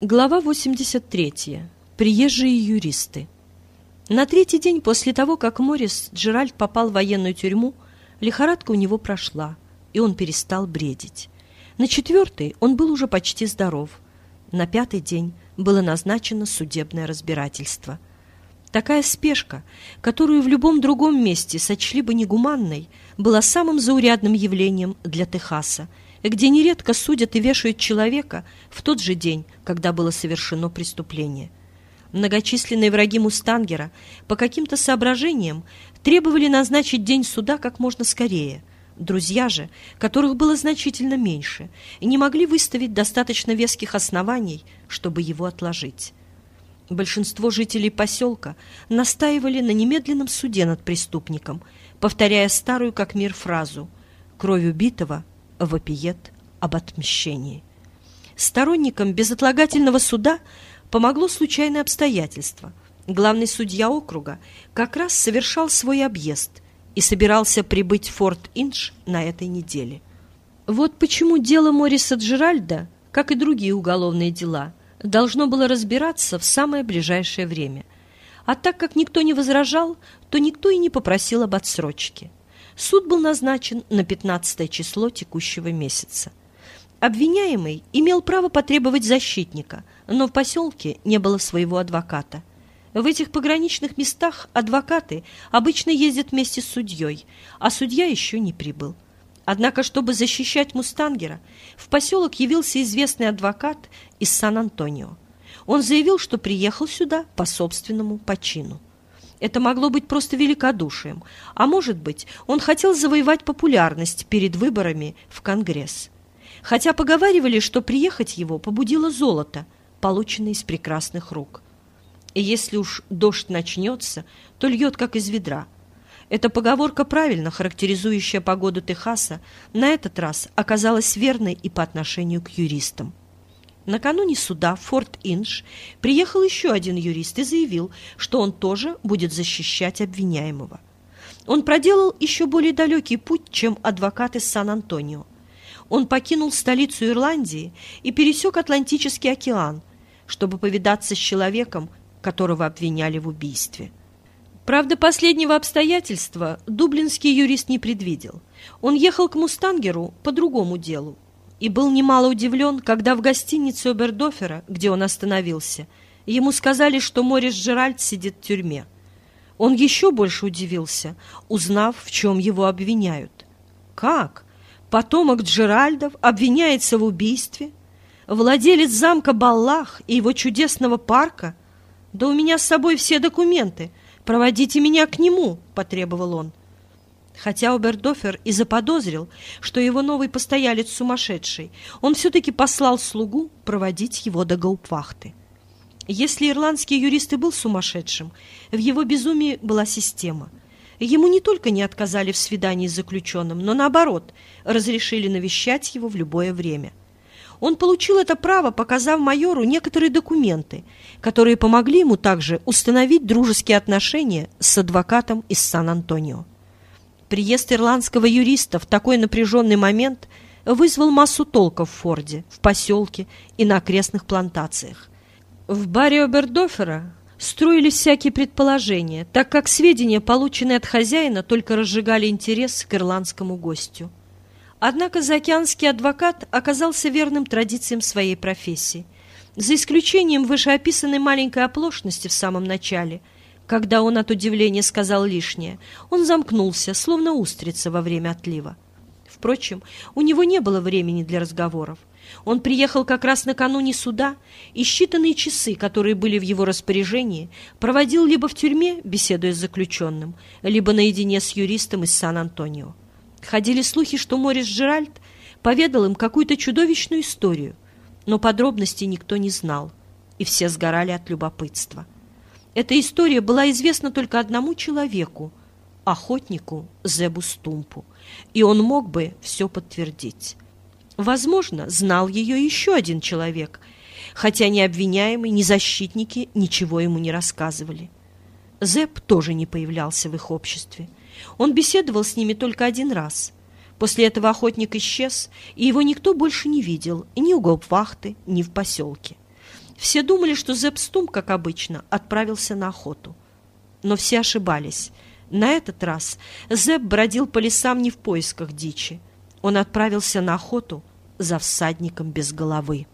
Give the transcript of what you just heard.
Глава 83. Приезжие юристы. На третий день после того, как Морис Джеральд попал в военную тюрьму, лихорадка у него прошла, и он перестал бредить. На четвертый он был уже почти здоров. На пятый день было назначено судебное разбирательство. Такая спешка, которую в любом другом месте сочли бы негуманной, была самым заурядным явлением для Техаса – где нередко судят и вешают человека в тот же день, когда было совершено преступление. Многочисленные враги Мустангера по каким-то соображениям требовали назначить день суда как можно скорее. Друзья же, которых было значительно меньше, не могли выставить достаточно веских оснований, чтобы его отложить. Большинство жителей поселка настаивали на немедленном суде над преступником, повторяя старую как мир фразу «Кровь убитого вопиет об отмщении. Сторонникам безотлагательного суда помогло случайное обстоятельство. Главный судья округа как раз совершал свой объезд и собирался прибыть в Форт Инш на этой неделе. Вот почему дело Мориса Джеральда, как и другие уголовные дела, должно было разбираться в самое ближайшее время. А так как никто не возражал, то никто и не попросил об отсрочке. Суд был назначен на 15 число текущего месяца. Обвиняемый имел право потребовать защитника, но в поселке не было своего адвоката. В этих пограничных местах адвокаты обычно ездят вместе с судьей, а судья еще не прибыл. Однако, чтобы защищать Мустангера, в поселок явился известный адвокат из Сан-Антонио. Он заявил, что приехал сюда по собственному почину. Это могло быть просто великодушием, а может быть, он хотел завоевать популярность перед выборами в Конгресс. Хотя поговаривали, что приехать его побудило золото, полученное из прекрасных рук. И если уж дождь начнется, то льет как из ведра. Эта поговорка, правильно характеризующая погоду Техаса, на этот раз оказалась верной и по отношению к юристам. Накануне суда в Форт Инш приехал еще один юрист и заявил, что он тоже будет защищать обвиняемого. Он проделал еще более далекий путь, чем адвокат из Сан-Антонио. Он покинул столицу Ирландии и пересек Атлантический океан, чтобы повидаться с человеком, которого обвиняли в убийстве. Правда, последнего обстоятельства дублинский юрист не предвидел. Он ехал к Мустангеру по другому делу, и был немало удивлен, когда в гостинице Обердофера, где он остановился, ему сказали, что Морис Джеральд сидит в тюрьме. Он еще больше удивился, узнав, в чем его обвиняют. Как? Потомок Джеральдов обвиняется в убийстве? Владелец замка Баллах и его чудесного парка? Да у меня с собой все документы. Проводите меня к нему, потребовал он. Хотя Обердофер и заподозрил, что его новый постоялец сумасшедший, он все-таки послал слугу проводить его до гаупвахты. Если ирландский юрист и был сумасшедшим, в его безумии была система. Ему не только не отказали в свидании с заключенным, но наоборот, разрешили навещать его в любое время. Он получил это право, показав майору некоторые документы, которые помогли ему также установить дружеские отношения с адвокатом из Сан-Антонио. Приезд ирландского юриста в такой напряженный момент вызвал массу толков в Форде, в поселке и на окрестных плантациях. В баре Обердофера строились всякие предположения, так как сведения, полученные от хозяина, только разжигали интерес к ирландскому гостю. Однако заокеанский адвокат оказался верным традициям своей профессии. За исключением вышеописанной маленькой оплошности в самом начале – когда он от удивления сказал лишнее, он замкнулся, словно устрица во время отлива. Впрочем, у него не было времени для разговоров. Он приехал как раз накануне суда, и считанные часы, которые были в его распоряжении, проводил либо в тюрьме, беседуя с заключенным, либо наедине с юристом из Сан-Антонио. Ходили слухи, что Морис Джеральд поведал им какую-то чудовищную историю, но подробностей никто не знал, и все сгорали от любопытства. Эта история была известна только одному человеку, охотнику Зебу Стумпу, и он мог бы все подтвердить. Возможно, знал ее еще один человек, хотя ни обвиняемый, ни защитники ничего ему не рассказывали. Зеб тоже не появлялся в их обществе. Он беседовал с ними только один раз. После этого охотник исчез, и его никто больше не видел ни у гауптвахты, ни в поселке. Все думали, что Зепп Стум, как обычно, отправился на охоту. Но все ошибались. На этот раз Зепп бродил по лесам не в поисках дичи. Он отправился на охоту за всадником без головы.